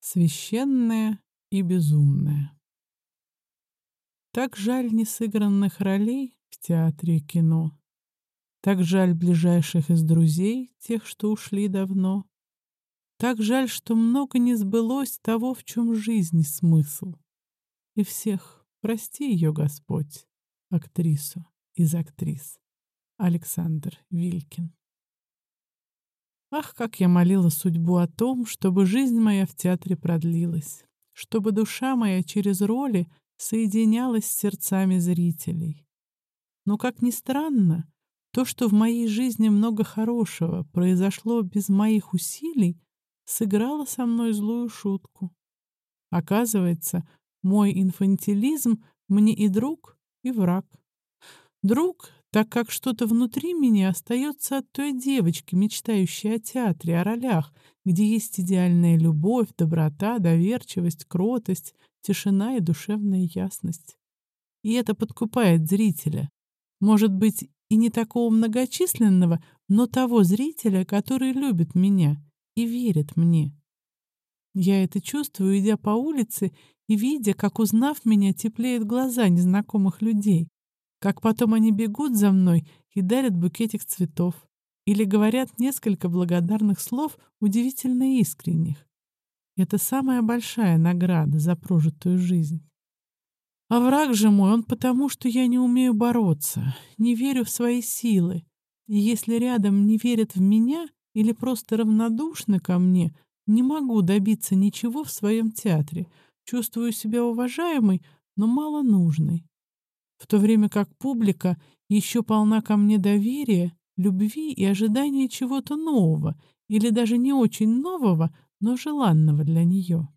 священное и безумное. Так жаль несыгранных ролей в театре и кино. Так жаль ближайших из друзей, тех, что ушли давно. Так жаль, что много не сбылось того, в чем жизни смысл. И всех прости ее, Господь, актрису из актрис. Александр Вилькин. Ах, как я молила судьбу о том, чтобы жизнь моя в театре продлилась, чтобы душа моя через роли соединялась с сердцами зрителей. Но, как ни странно, то, что в моей жизни много хорошего произошло без моих усилий, сыграло со мной злую шутку. Оказывается, мой инфантилизм мне и друг, и враг. Друг, так как что-то внутри меня остается от той девочки, мечтающей о театре, о ролях, где есть идеальная любовь, доброта, доверчивость, кротость, тишина и душевная ясность. И это подкупает зрителя. Может быть, и не такого многочисленного, но того зрителя, который любит меня и верит мне. Я это чувствую, идя по улице и видя, как, узнав меня, теплеют глаза незнакомых людей, как потом они бегут за мной и дарят букетик цветов или говорят несколько благодарных слов, удивительно искренних. Это самая большая награда за прожитую жизнь. А враг же мой, он потому, что я не умею бороться, не верю в свои силы. И если рядом не верят в меня или просто равнодушны ко мне, не могу добиться ничего в своем театре. Чувствую себя уважаемой, но мало нужной в то время как публика еще полна ко мне доверия, любви и ожидания чего-то нового, или даже не очень нового, но желанного для нее.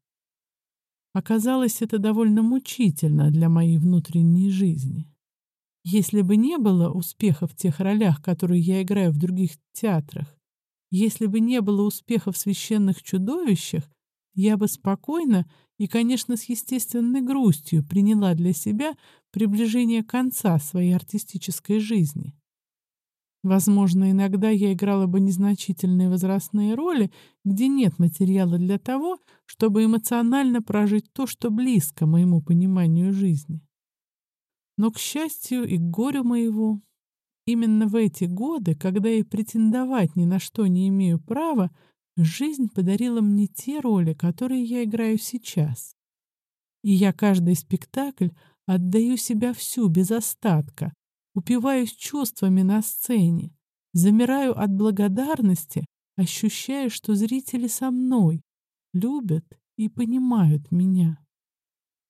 Оказалось, это довольно мучительно для моей внутренней жизни. Если бы не было успеха в тех ролях, которые я играю в других театрах, если бы не было успеха в «Священных чудовищах», я бы спокойно и, конечно, с естественной грустью приняла для себя приближение конца своей артистической жизни. Возможно, иногда я играла бы незначительные возрастные роли, где нет материала для того, чтобы эмоционально прожить то, что близко моему пониманию жизни. Но, к счастью и к горю моего, именно в эти годы, когда и претендовать ни на что не имею права, жизнь подарила мне те роли, которые я играю сейчас. И я каждый спектакль Отдаю себя всю, без остатка. Упиваюсь чувствами на сцене. Замираю от благодарности, ощущая, что зрители со мной, любят и понимают меня.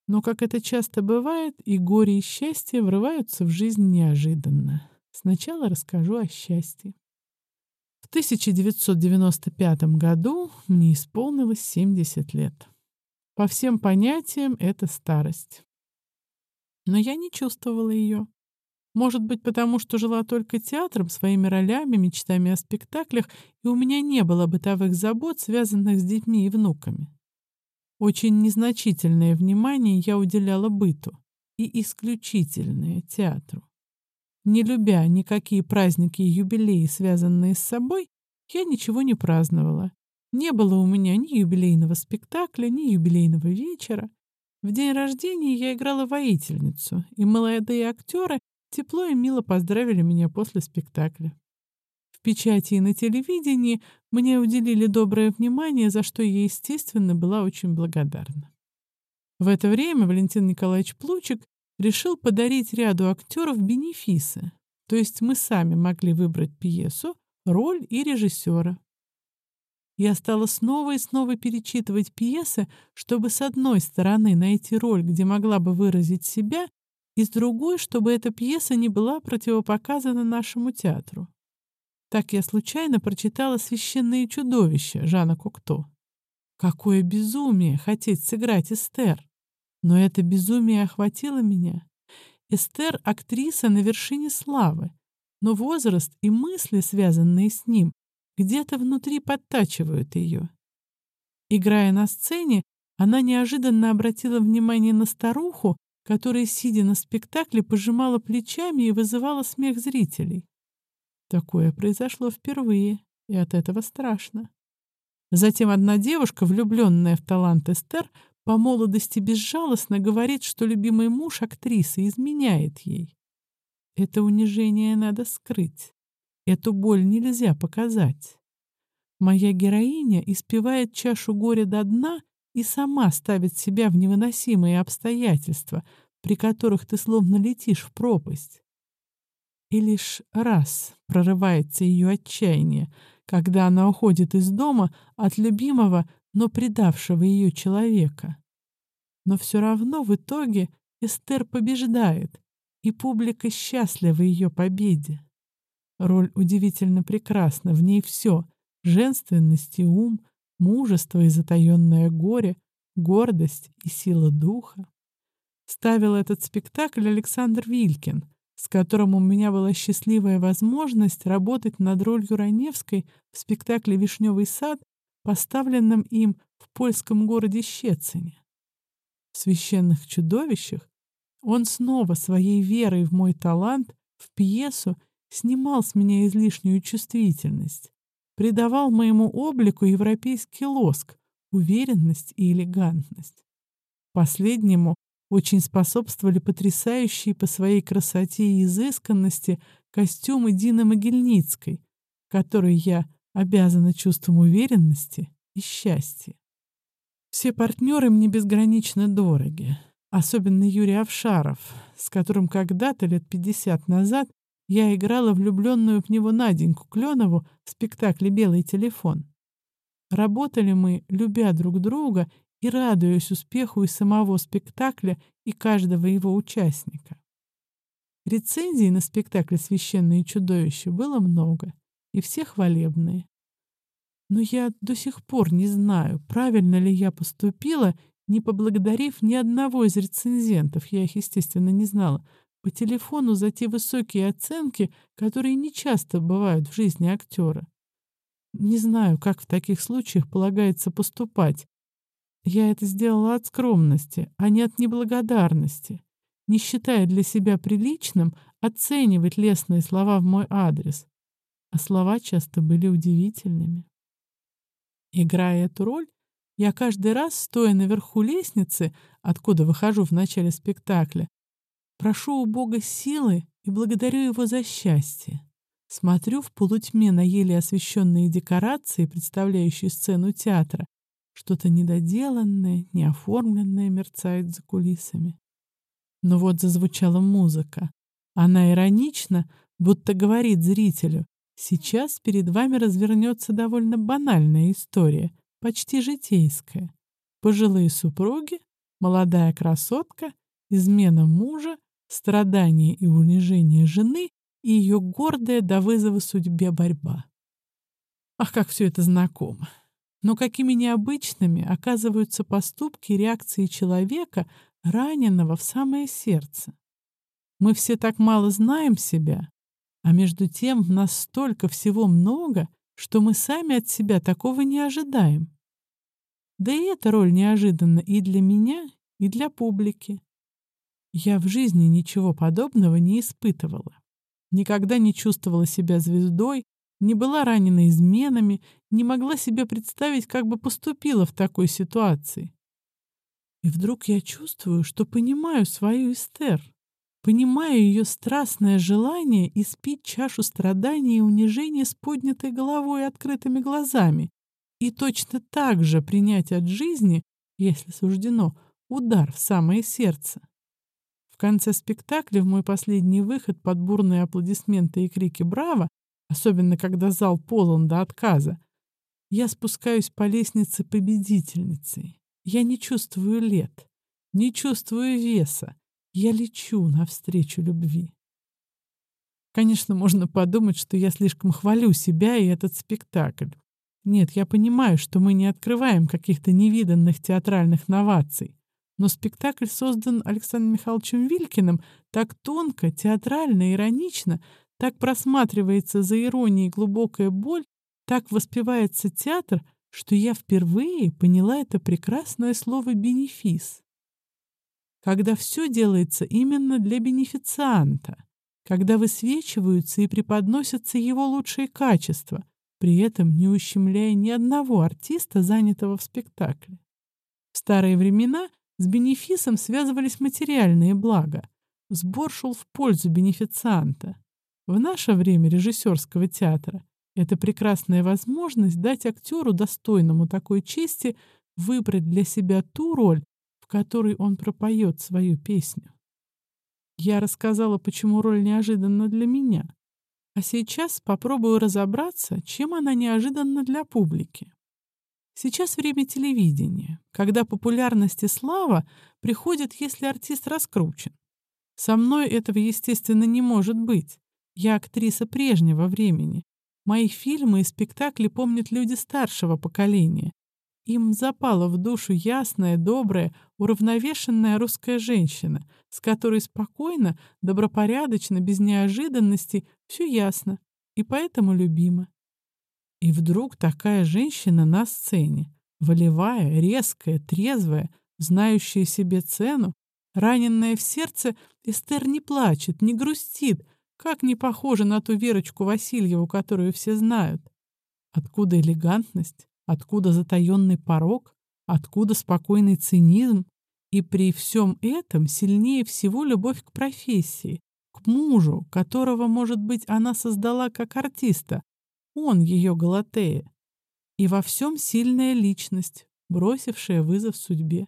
Но, как это часто бывает, и горе, и счастье врываются в жизнь неожиданно. Сначала расскажу о счастье. В 1995 году мне исполнилось 70 лет. По всем понятиям это старость. Но я не чувствовала ее. Может быть, потому что жила только театром, своими ролями, мечтами о спектаклях, и у меня не было бытовых забот, связанных с детьми и внуками. Очень незначительное внимание я уделяла быту и исключительное театру. Не любя никакие праздники и юбилеи, связанные с собой, я ничего не праздновала. Не было у меня ни юбилейного спектакля, ни юбилейного вечера. В день рождения я играла воительницу, и молодые актеры тепло и мило поздравили меня после спектакля. В печати и на телевидении мне уделили доброе внимание, за что я, естественно, была очень благодарна. В это время Валентин Николаевич Плучик решил подарить ряду актеров бенефисы, то есть мы сами могли выбрать пьесу, роль и режиссера. Я стала снова и снова перечитывать пьесы, чтобы с одной стороны найти роль, где могла бы выразить себя, и с другой, чтобы эта пьеса не была противопоказана нашему театру. Так я случайно прочитала «Священные чудовища» Жана Кокто. Какое безумие хотеть сыграть Эстер! Но это безумие охватило меня. Эстер — актриса на вершине славы, но возраст и мысли, связанные с ним, где-то внутри подтачивают ее. Играя на сцене, она неожиданно обратила внимание на старуху, которая, сидя на спектакле, пожимала плечами и вызывала смех зрителей. Такое произошло впервые, и от этого страшно. Затем одна девушка, влюбленная в талант Эстер, по молодости безжалостно говорит, что любимый муж актрисы изменяет ей. Это унижение надо скрыть. Эту боль нельзя показать. Моя героиня испевает чашу горя до дна и сама ставит себя в невыносимые обстоятельства, при которых ты словно летишь в пропасть. И лишь раз прорывается ее отчаяние, когда она уходит из дома от любимого, но предавшего ее человека. Но все равно в итоге Эстер побеждает, и публика счастлива ее победе. Роль удивительно прекрасна, в ней все — женственность и ум, мужество и затаённое горе, гордость и сила духа. Ставил этот спектакль Александр Вилькин, с которым у меня была счастливая возможность работать над ролью Раневской в спектакле «Вишневый сад», поставленном им в польском городе Щецине. В «Священных чудовищах» он снова своей верой в мой талант, в пьесу, снимал с меня излишнюю чувствительность, придавал моему облику европейский лоск, уверенность и элегантность. Последнему очень способствовали потрясающие по своей красоте и изысканности костюмы Дины Могильницкой, которой я обязана чувством уверенности и счастья. Все партнеры мне безгранично дороги, особенно Юрий Овшаров, с которым когда-то лет 50 назад я играла влюбленную в него Наденьку Кленову в спектакле «Белый телефон». Работали мы, любя друг друга и радуясь успеху и самого спектакля, и каждого его участника. Рецензий на спектакль «Священные чудовища» было много, и все хвалебные. Но я до сих пор не знаю, правильно ли я поступила, не поблагодарив ни одного из рецензентов, я их, естественно, не знала, по телефону за те высокие оценки, которые нечасто бывают в жизни актера. Не знаю, как в таких случаях полагается поступать, я это сделала от скромности, а не от неблагодарности, не считая для себя приличным оценивать лестные слова в мой адрес. А слова часто были удивительными. Играя эту роль, я каждый раз, стоя наверху лестницы, откуда выхожу в начале спектакля, прошу у Бога силы и благодарю Его за счастье. Смотрю в полутьме на еле освещенные декорации, представляющие сцену театра, что-то недоделанное, неоформленное мерцает за кулисами. Но вот зазвучала музыка. Она иронично, будто говорит зрителю, сейчас перед вами развернется довольно банальная история, почти житейская. Пожилые супруги, молодая красотка, измена мужа, страдания и унижение жены и ее гордая до вызова судьбе борьба. Ах, как все это знакомо! Но какими необычными оказываются поступки и реакции человека, раненого в самое сердце. Мы все так мало знаем себя, а между тем в нас столько всего много, что мы сами от себя такого не ожидаем. Да и эта роль неожиданна и для меня, и для публики. Я в жизни ничего подобного не испытывала. Никогда не чувствовала себя звездой, не была ранена изменами, не могла себе представить, как бы поступила в такой ситуации. И вдруг я чувствую, что понимаю свою Эстер, понимаю ее страстное желание испить чашу страданий и унижения с поднятой головой и открытыми глазами, и точно так же принять от жизни, если суждено, удар в самое сердце. Конце спектакля, в мой последний выход под бурные аплодисменты и крики «Браво!», особенно когда зал полон до отказа, я спускаюсь по лестнице победительницей. Я не чувствую лет, не чувствую веса. Я лечу навстречу любви. Конечно, можно подумать, что я слишком хвалю себя и этот спектакль. Нет, я понимаю, что мы не открываем каких-то невиданных театральных новаций. Но спектакль создан Александром Михайловичем Вилькиным так тонко, театрально, иронично, так просматривается за иронией глубокая боль, так воспевается театр, что я впервые поняла это прекрасное слово «бенефис». Когда все делается именно для бенефицианта, когда высвечиваются и преподносятся его лучшие качества, при этом не ущемляя ни одного артиста, занятого в спектакле. В старые времена с бенефисом связывались материальные блага. Сбор шел в пользу бенефицианта. В наше время режиссерского театра это прекрасная возможность дать актеру, достойному такой чести, выбрать для себя ту роль, в которой он пропоет свою песню. Я рассказала, почему роль неожиданна для меня. А сейчас попробую разобраться, чем она неожиданна для публики. Сейчас время телевидения, когда популярность и слава приходят, если артист раскручен. Со мной этого, естественно, не может быть. Я актриса прежнего времени. Мои фильмы и спектакли помнят люди старшего поколения. Им запала в душу ясная, добрая, уравновешенная русская женщина, с которой спокойно, добропорядочно, без неожиданностей, все ясно, и поэтому любима. И вдруг такая женщина на сцене, волевая, резкая, трезвая, знающая себе цену, раненная в сердце, Эстер не плачет, не грустит, как не похожа на ту Верочку Васильеву, которую все знают. Откуда элегантность? Откуда затаённый порог? Откуда спокойный цинизм? И при всем этом сильнее всего любовь к профессии, к мужу, которого, может быть, она создала как артиста. Он ее Галатея. И во всем сильная личность, бросившая вызов судьбе.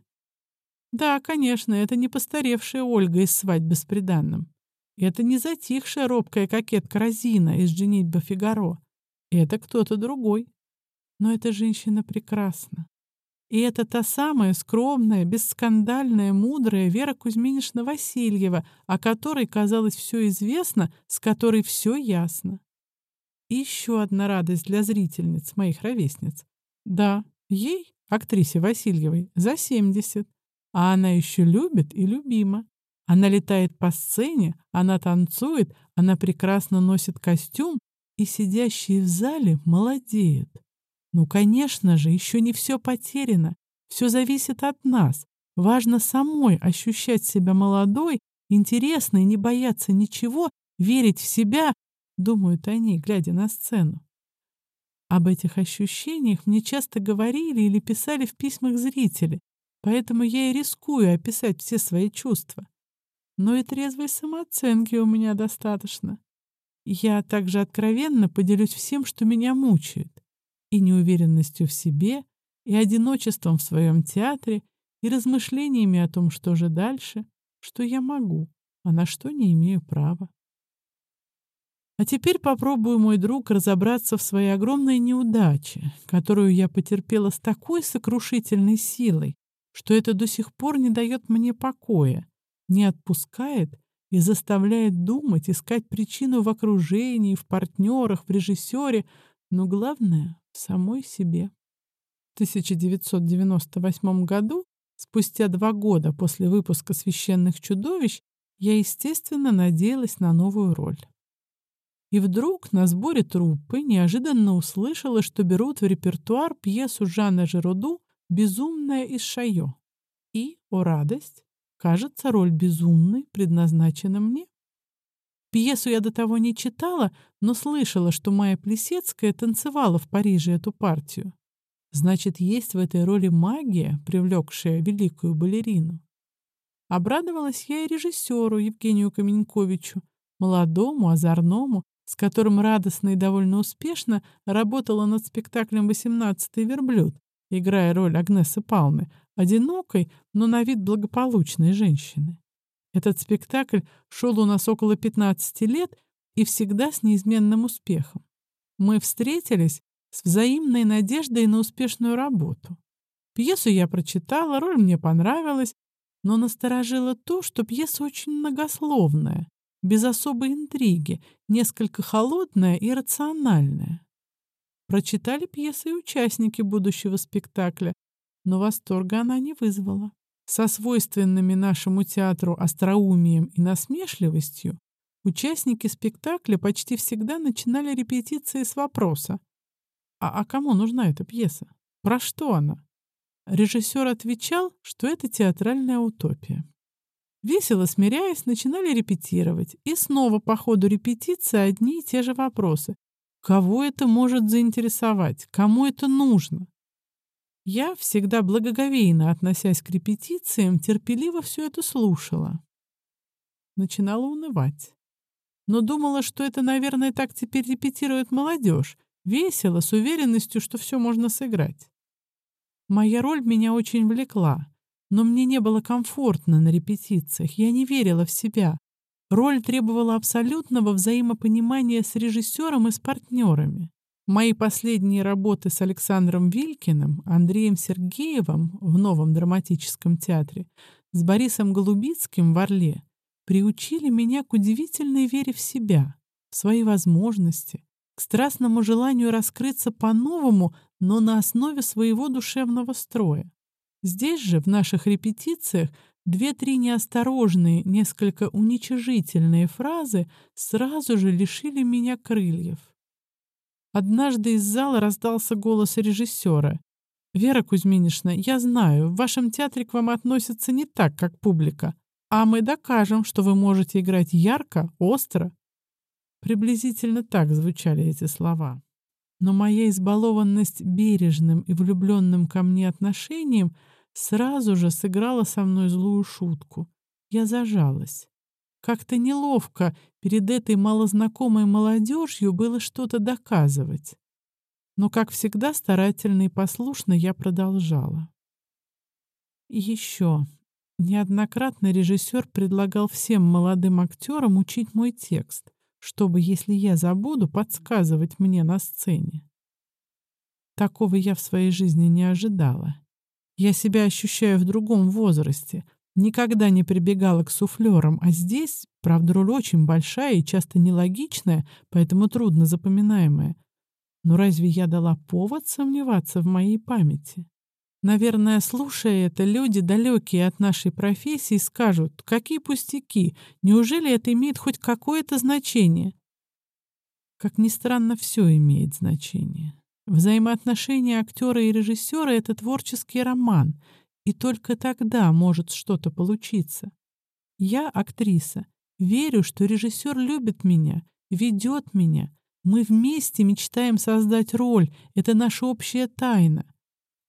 Да, конечно, это не постаревшая Ольга из «Свадьбы с приданным». Это не затихшая робкая кокетка Розина из «Женитьба Фигаро». Это кто-то другой. Но эта женщина прекрасна. И это та самая скромная, бесскандальная, мудрая Вера Кузьминишна Васильева, о которой, казалось, все известно, с которой все ясно. Еще одна радость для зрительниц, моих ровесниц. Да, ей, актрисе Васильевой, за 70, а она еще любит и любима. Она летает по сцене, она танцует, она прекрасно носит костюм, и сидящие в зале молодеют. Ну, конечно же, еще не все потеряно. Все зависит от нас. Важно самой ощущать себя молодой, интересной, не бояться ничего, верить в себя, думают они, глядя на сцену. Об этих ощущениях мне часто говорили или писали в письмах зрители, поэтому я и рискую описать все свои чувства. Но и трезвой самооценки у меня достаточно. Я также откровенно поделюсь всем, что меня мучает и неуверенностью в себе, и одиночеством в своем театре, и размышлениями о том, что же дальше, что я могу, а на что не имею права. А теперь попробую, мой друг, разобраться в своей огромной неудаче, которую я потерпела с такой сокрушительной силой, что это до сих пор не дает мне покоя, не отпускает и заставляет думать, искать причину в окружении, в партнерах, в режиссере, но главное — в самой себе. В 1998 году, спустя два года после выпуска «Священных чудовищ», я, естественно, надеялась на новую роль. И вдруг на сборе труппы неожиданно услышала, что берут в репертуар пьесу Жанна Жероду «Безумная из Шайо». И, о радость, кажется, роль безумной предназначена мне. Пьесу я до того не читала, но слышала, что Майя Плесецкая танцевала в Париже эту партию. Значит, есть в этой роли магия, привлекшая великую балерину. Обрадовалась я и режиссеру Евгению Каменьковичу, молодому, озорному, с которым радостно и довольно успешно работала над спектаклем «Восемнадцатый верблюд», играя роль Агнесы Палмы, одинокой, но на вид благополучной женщины. Этот спектакль шел у нас около 15 лет и всегда с неизменным успехом. Мы встретились с взаимной надеждой на успешную работу. Пьесу я прочитала, роль мне понравилась, но насторожило то, что пьеса очень многословная, без особой интриги, несколько холодная и рациональная. Прочитали пьесы и участники будущего спектакля, но восторга она не вызвала со свойственными нашему театру остроумием и насмешливостью, участники спектакля почти всегда начинали репетиции с вопроса «А, а кому нужна эта пьеса? Про что она?» Режиссер отвечал, что это театральная утопия. Весело смиряясь, начинали репетировать, и снова по ходу репетиции одни и те же вопросы. Кого это может заинтересовать? Кому это нужно? Я, всегда благоговейно относясь к репетициям, терпеливо все это слушала. Начинала унывать. Но думала, что это, наверное, так теперь репетирует молодежь. Весело, с уверенностью, что все можно сыграть. Моя роль меня очень влекла, но мне не было комфортно на репетициях, я не верила в себя. Роль требовала абсолютного взаимопонимания с режиссером и с партнерами. Мои последние работы с Александром Вилькиным, Андреем Сергеевым в Новом драматическом театре, с Борисом Голубицким в Орле приучили меня к удивительной вере в себя, в свои возможности, к страстному желанию раскрыться по-новому, но на основе своего душевного строя. Здесь же, в наших репетициях, две-три неосторожные, несколько уничижительные фразы сразу же лишили меня крыльев. Однажды из зала раздался голос режиссера. «Вера Кузьминишна, я знаю, в вашем театре к вам относятся не так, как публика, а мы докажем, что вы можете играть ярко, остро». Приблизительно так звучали эти слова. Но моя избалованность бережным и влюбленным ко мне отношением сразу же сыграла со мной злую шутку. Я зажалась. Как-то неловко перед этой малознакомой молодежью было что-то доказывать. Но, как всегда, старательно и послушно я продолжала. Еще. Неоднократно режиссер предлагал всем молодым актерам учить мой текст, чтобы, если я забуду, подсказывать мне на сцене. Такого я в своей жизни не ожидала. Я себя ощущаю в другом возрасте. Никогда не прибегала к суфлерам, а здесь, правда, роль очень большая и часто нелогичная, поэтому трудно запоминаемая. Но разве я дала повод сомневаться в моей памяти? Наверное, слушая это, люди, далекие от нашей профессии, скажут, какие пустяки, неужели это имеет хоть какое-то значение? Как ни странно, все имеет значение. Взаимоотношения актера и режиссера — это творческий роман, и только тогда может что-то получиться. Я актриса. Верю, что режиссер любит меня, ведет меня. Мы вместе мечтаем создать роль. Это наша общая тайна.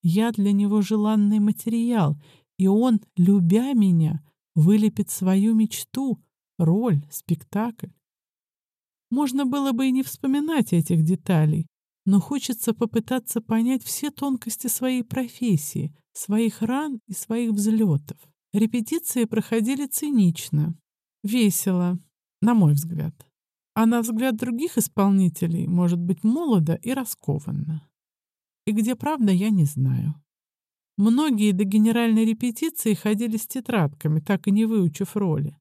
Я для него желанный материал, и он, любя меня, вылепит свою мечту, роль, спектакль. Можно было бы и не вспоминать этих деталей, но хочется попытаться понять все тонкости своей профессии, своих ран и своих взлетов. Репетиции проходили цинично, весело, на мой взгляд. А на взгляд других исполнителей, может быть, молодо и раскованно. И где правда, я не знаю. Многие до генеральной репетиции ходили с тетрадками, так и не выучив роли.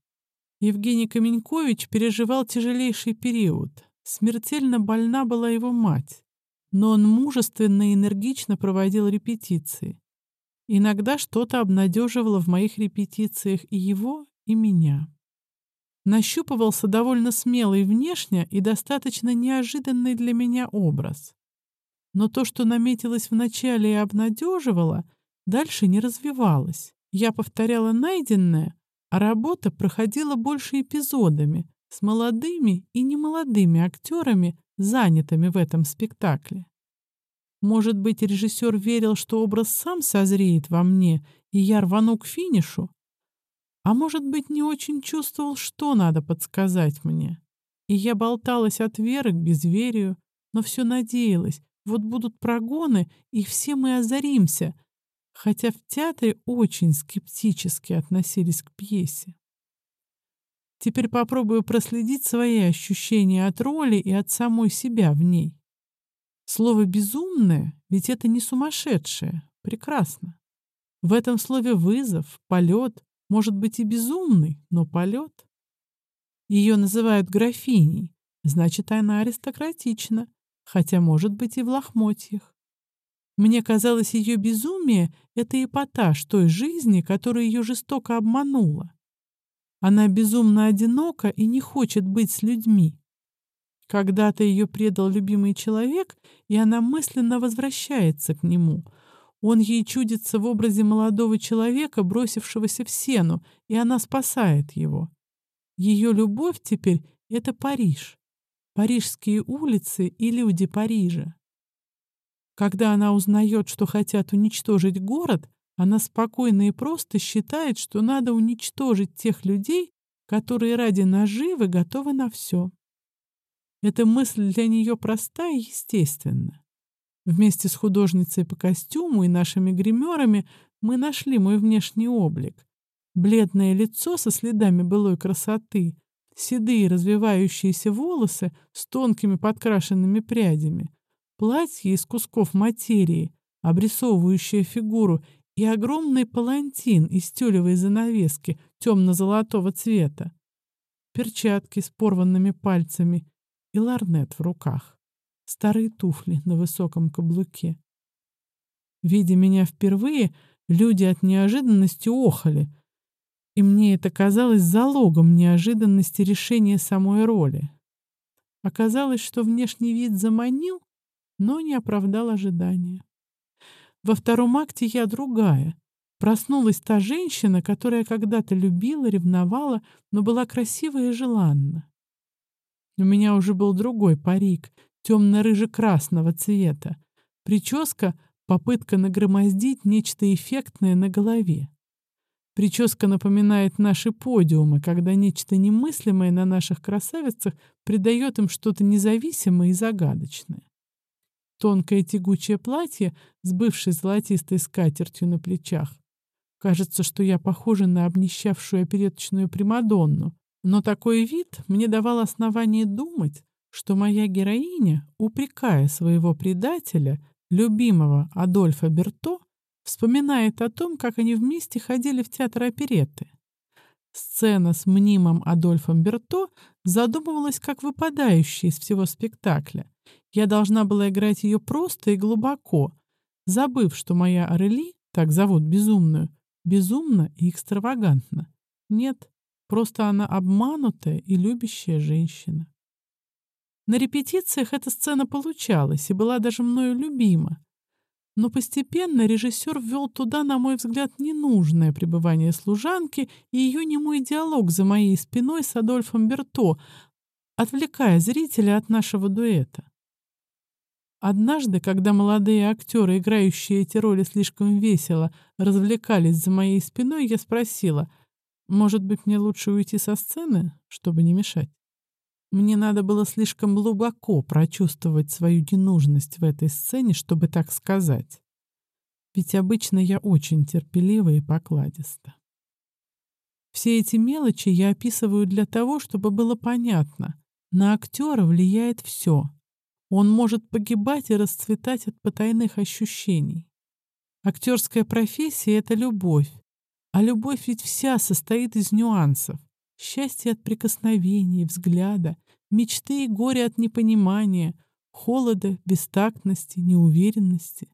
Евгений Каменькович переживал тяжелейший период. Смертельно больна была его мать но он мужественно и энергично проводил репетиции. Иногда что-то обнадеживало в моих репетициях и его, и меня. Нащупывался довольно смелый внешне и достаточно неожиданный для меня образ. Но то, что наметилось вначале и обнадеживало, дальше не развивалось. Я повторяла найденное, а работа проходила больше эпизодами, с молодыми и немолодыми актерами, занятыми в этом спектакле. Может быть, режиссер верил, что образ сам созреет во мне, и я рвану к финишу? А может быть, не очень чувствовал, что надо подсказать мне. И я болталась от веры к безверию, но все надеялась, вот будут прогоны, и все мы озаримся, хотя в театре очень скептически относились к пьесе. Теперь попробую проследить свои ощущения от роли и от самой себя в ней. Слово «безумное» ведь это не сумасшедшее. Прекрасно. В этом слове вызов, полет, может быть и безумный, но полет. Ее называют графиней, значит, она аристократична, хотя, может быть, и в лохмотьях. Мне казалось, ее безумие — это эпатаж той жизни, которая ее жестоко обманула. Она безумно одинока и не хочет быть с людьми. Когда-то ее предал любимый человек, и она мысленно возвращается к нему. Он ей чудится в образе молодого человека, бросившегося в сену, и она спасает его. Ее любовь теперь — это Париж. парижские улицы и люди Парижа. Когда она узнает, что хотят уничтожить город, она спокойно и просто считает, что надо уничтожить тех людей, которые ради наживы готовы на все. Эта мысль для нее проста и естественна. Вместе с художницей по костюму и нашими гримерами мы нашли мой внешний облик. Бледное лицо со следами былой красоты, седые развивающиеся волосы с тонкими подкрашенными прядями, платье из кусков материи, обрисовывающее фигуру, и огромный палантин из тюлевой занавески темно-золотого цвета, перчатки с порванными пальцами и ларнет в руках, старые туфли на высоком каблуке. Видя меня впервые, люди от неожиданности охали — и мне это казалось залогом неожиданности решения самой роли. Оказалось, что внешний вид заманил, но не оправдал ожидания. Во втором акте я другая. Проснулась та женщина, которая когда-то любила, ревновала, но была красива и желанна. У меня уже был другой парик, темно-рыже-красного цвета. Прическа — попытка нагромоздить нечто эффектное на голове. Прическа напоминает наши подиумы, когда нечто немыслимое на наших красавицах придает им что-то независимое и загадочное. Тонкое тягучее платье с бывшей золотистой скатертью на плечах. Кажется, что я похожа на обнищавшую опереточную Примадонну, но такой вид мне давал основание думать, что моя героиня, упрекая своего предателя, любимого Адольфа Берто, Вспоминает о том, как они вместе ходили в театр оперетты. Сцена с мнимым Адольфом Берто задумывалась как выпадающая из всего спектакля. Я должна была играть ее просто и глубоко, забыв, что моя Орели, так зовут безумную, безумна и экстравагантна. Нет, просто она обманутая и любящая женщина. На репетициях эта сцена получалась и была даже мною любима. Но постепенно режиссер ввел туда, на мой взгляд, ненужное пребывание служанки и ее немой диалог за моей спиной с Адольфом Берто, отвлекая зрителя от нашего дуэта. Однажды, когда молодые актеры, играющие эти роли слишком весело, развлекались за моей спиной, я спросила, может быть, мне лучше уйти со сцены, чтобы не мешать? Мне надо было слишком глубоко прочувствовать свою ненужность в этой сцене, чтобы так сказать. Ведь обычно я очень терпелива и покладиста. Все эти мелочи я описываю для того, чтобы было понятно. На актера влияет все. Он может погибать и расцветать от потайных ощущений. Актерская профессия — это любовь. А любовь ведь вся состоит из нюансов. Счастье от прикосновения, взгляда, мечты и горе от непонимания, холода, бестактности, неуверенности.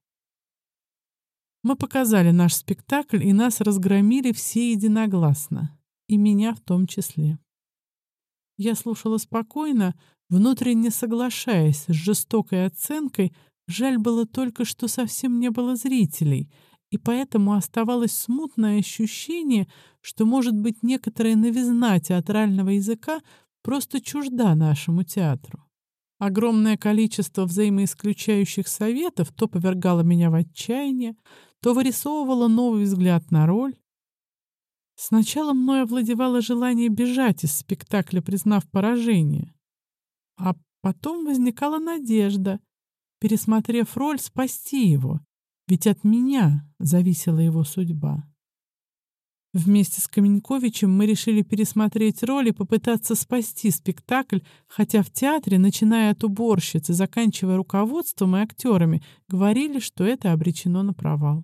Мы показали наш спектакль, и нас разгромили все единогласно, и меня в том числе. Я слушала спокойно, внутренне соглашаясь с жестокой оценкой, жаль было только, что совсем не было зрителей, и поэтому оставалось смутное ощущение, что, может быть, некоторая новизна театрального языка просто чужда нашему театру. Огромное количество взаимоисключающих советов то повергало меня в отчаяние, то вырисовывало новый взгляд на роль. Сначала мной овладевало желание бежать из спектакля, признав поражение. А потом возникала надежда, пересмотрев роль, спасти его, ведь от меня зависела его судьба. Вместе с Каменьковичем мы решили пересмотреть роль и попытаться спасти спектакль, хотя в театре, начиная от уборщицы, заканчивая руководством и актерами, говорили, что это обречено на провал.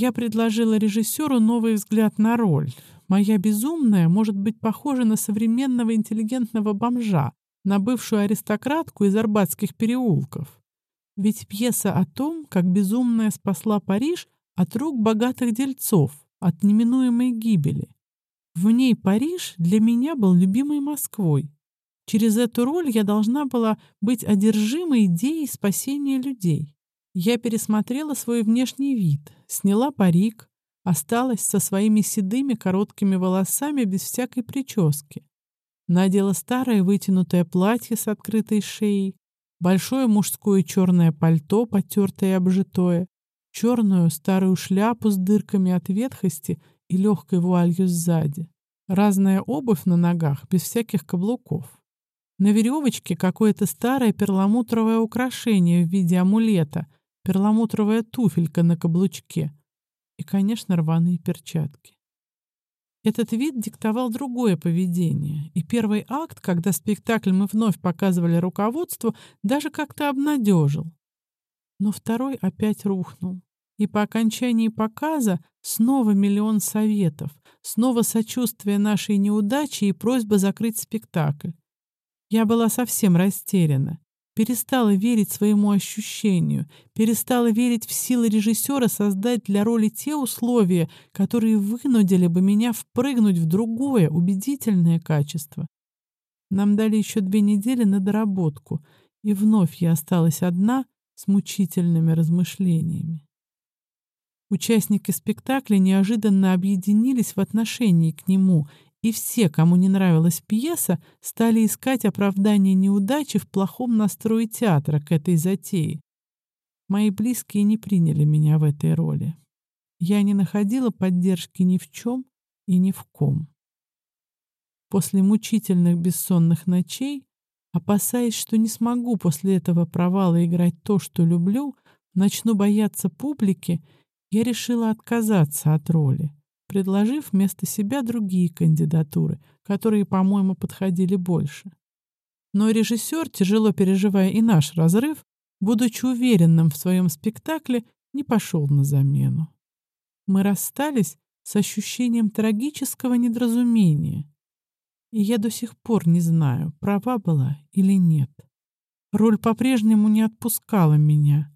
Я предложила режиссеру новый взгляд на роль. Моя безумная может быть похожа на современного интеллигентного бомжа, на бывшую аристократку из Арбатских переулков. Ведь пьеса о том, как безумная спасла Париж от рук богатых дельцов, от неминуемой гибели. В ней Париж для меня был любимой Москвой. Через эту роль я должна была быть одержимой идеей спасения людей. Я пересмотрела свой внешний вид, сняла парик, осталась со своими седыми короткими волосами без всякой прически. Надела старое вытянутое платье с открытой шеей, большое мужское черное пальто, потертое и обжитое, черную старую шляпу с дырками от ветхости и легкой вуалью сзади. Разная обувь на ногах, без всяких каблуков. На веревочке какое-то старое перламутровое украшение в виде амулета, перламутровая туфелька на каблучке и, конечно, рваные перчатки. Этот вид диктовал другое поведение, и первый акт, когда спектакль мы вновь показывали руководству, даже как-то обнадежил. Но второй опять рухнул. И по окончании показа снова миллион советов, снова сочувствие нашей неудачи и просьба закрыть спектакль. Я была совсем растеряна перестала верить своему ощущению, перестала верить в силы режиссера создать для роли те условия, которые вынудили бы меня впрыгнуть в другое, убедительное качество. Нам дали еще две недели на доработку, и вновь я осталась одна с мучительными размышлениями. Участники спектакля неожиданно объединились в отношении к нему и все, кому не нравилась пьеса, стали искать оправдание неудачи в плохом настрое театра к этой затее. Мои близкие не приняли меня в этой роли. Я не находила поддержки ни в чем и ни в ком. После мучительных бессонных ночей, опасаясь, что не смогу после этого провала играть то, что люблю, начну бояться публики, я решила отказаться от роли предложив вместо себя другие кандидатуры, которые, по-моему, подходили больше. Но режиссер, тяжело переживая и наш разрыв, будучи уверенным в своем спектакле, не пошел на замену. Мы расстались с ощущением трагического недоразумения. И я до сих пор не знаю, права была или нет. Роль по-прежнему не отпускала меня,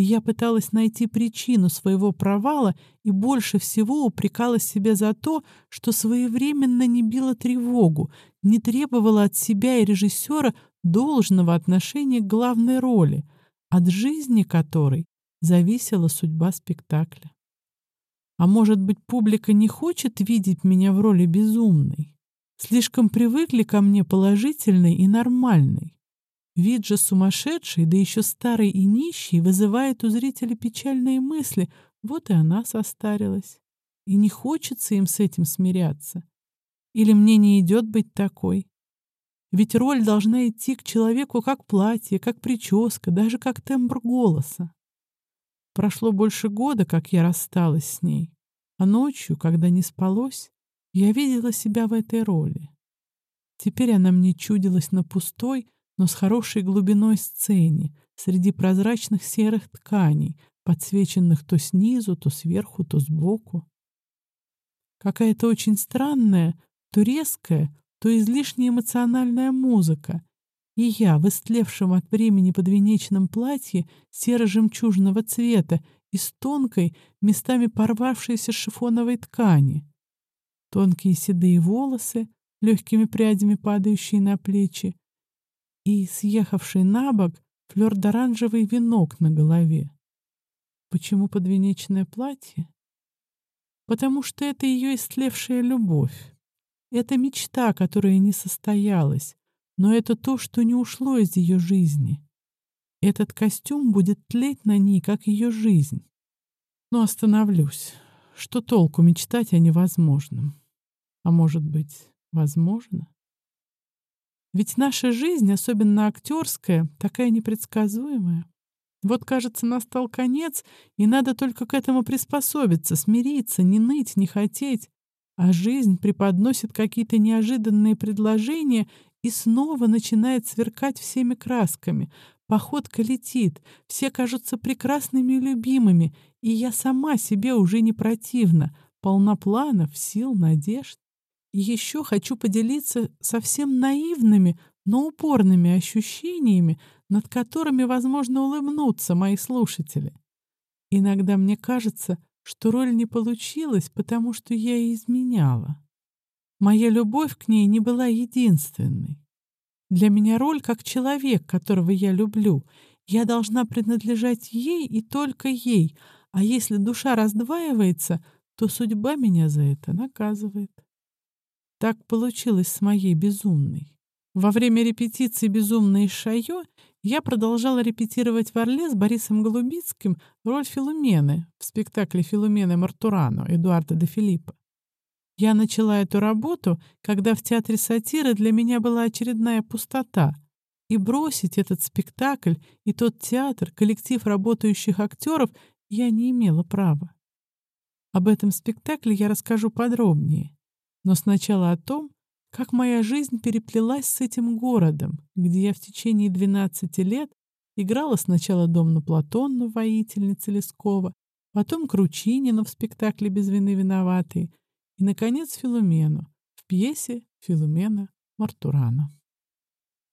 я пыталась найти причину своего провала и больше всего упрекала себя за то, что своевременно не била тревогу, не требовала от себя и режиссера должного отношения к главной роли, от жизни которой зависела судьба спектакля. А может быть, публика не хочет видеть меня в роли безумной? Слишком привыкли ко мне положительной и нормальной. Вид же сумасшедший, да еще старый и нищий, вызывает у зрителя печальные мысли. Вот и она состарилась. И не хочется им с этим смиряться. Или мне не идет быть такой. Ведь роль должна идти к человеку как платье, как прическа, даже как тембр голоса. Прошло больше года, как я рассталась с ней. А ночью, когда не спалось, я видела себя в этой роли. Теперь она мне чудилась на пустой, но с хорошей глубиной сцене, среди прозрачных серых тканей, подсвеченных то снизу, то сверху, то сбоку. Какая-то очень странная, то резкая, то излишне эмоциональная музыка, и я в истлевшем от времени подвенечном платье серо-жемчужного цвета из тонкой, местами порвавшейся шифоновой ткани. Тонкие седые волосы, легкими прядями падающие на плечи, и съехавший на бок флёр-оранжевый венок на голове. Почему подвенечное платье? Потому что это ее истлевшая любовь. Это мечта, которая не состоялась, но это то, что не ушло из ее жизни. Этот костюм будет тлеть на ней, как ее жизнь. Но остановлюсь. Что толку мечтать о невозможном? А может быть, возможно? Ведь наша жизнь, особенно актерская, такая непредсказуемая. Вот, кажется, настал конец, и надо только к этому приспособиться, смириться, не ныть, не хотеть. А жизнь преподносит какие-то неожиданные предложения и снова начинает сверкать всеми красками. Походка летит, все кажутся прекрасными и любимыми, и я сама себе уже не противна, полна планов, сил, надежд. Еще хочу поделиться совсем наивными, но упорными ощущениями, над которыми, возможно, улыбнутся мои слушатели. Иногда мне кажется, что роль не получилась, потому что я изменяла. Моя любовь к ней не была единственной. Для меня роль как человек, которого я люблю. Я должна принадлежать ей и только ей, а если душа раздваивается, то судьба меня за это наказывает. Так получилось с моей безумной. Во время репетиции «Безумной Шайо» я продолжала репетировать в Орле с Борисом Голубицким роль Филумены в спектакле «Филумены Мартурано» Эдуарда де Филиппа. Я начала эту работу, когда в театре сатиры для меня была очередная пустота, и бросить этот спектакль и тот театр, коллектив работающих актеров я не имела права. Об этом спектакле я расскажу подробнее, но сначала о том, как моя жизнь переплелась с этим городом, где я в течение 12 лет играла сначала Домну Платонну, воительницы Лескова, потом Кручинина в спектакле «Без вины виноватые» и, наконец, Филумену в пьесе «Филумена Мартурана».